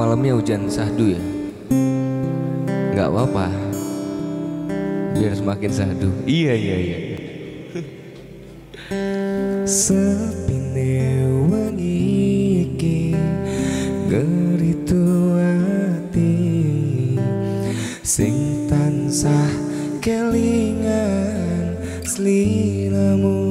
malamnya hujan sahdu ya? Nggak apa-apa. Biar semakin sahdu iya iya iya. Sepine wengi iki geritu ati. Sing tansah kelingan sliramu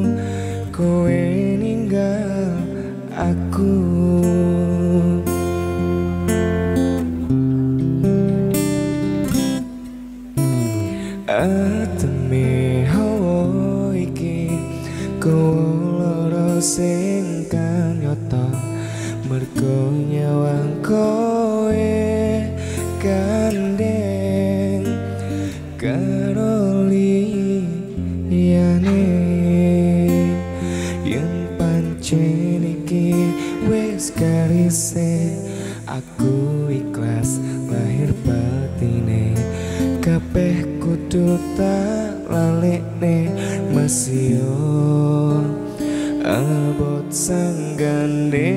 Kulo sing kanyata Mergo nyawang kowe Gandeng Karo liyane. Yen pancen iki wis karise Aku ikhlas lahir batine. Kabeh kudu tak lalekne Masio abot sanggane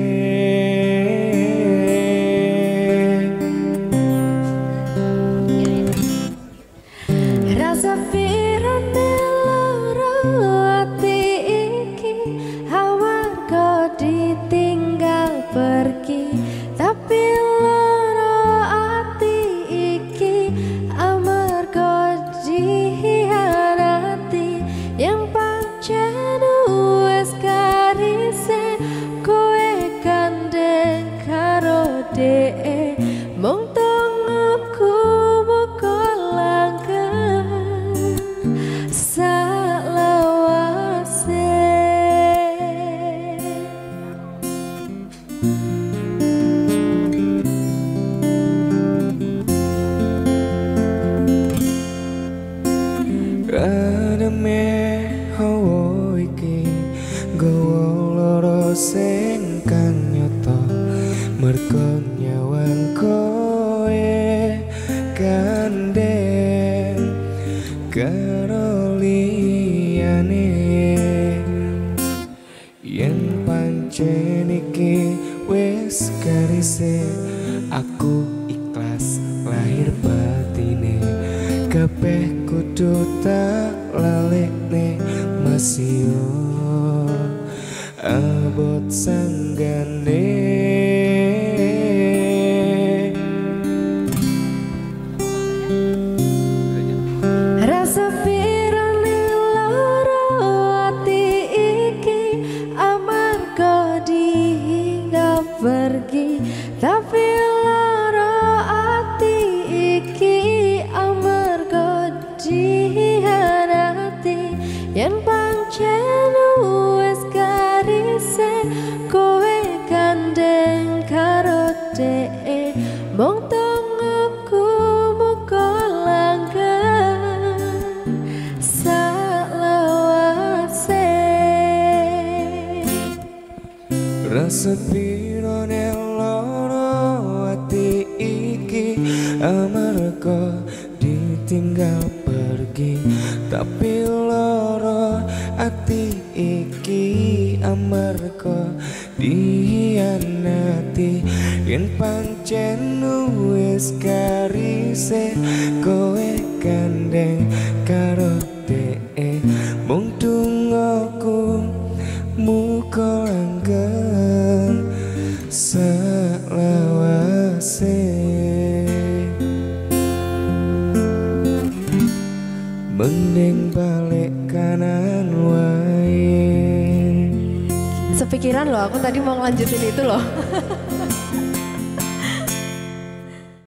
Rasa firane loro ati iki Amarga ditinggal pergi karo liyane yen pancen iki wis karise aku ikhlas lahir batine. Kabeh kudu tak lalekne masio abot sanggane. Rasa pergi tapi loro ati iki amarga dihianati. Yen pancen wis karise kowe gandeng karo dee mung tungguku muka langkah salawase. Rasa amarga ditinggal pergi. Tapi loro ati iki amarga dihianati. Yen pancen wis karise kowe gandeng karo dee mung mending balik kanan wae Sepikiran loh, aku tadi mau ngelanjutin itu loh.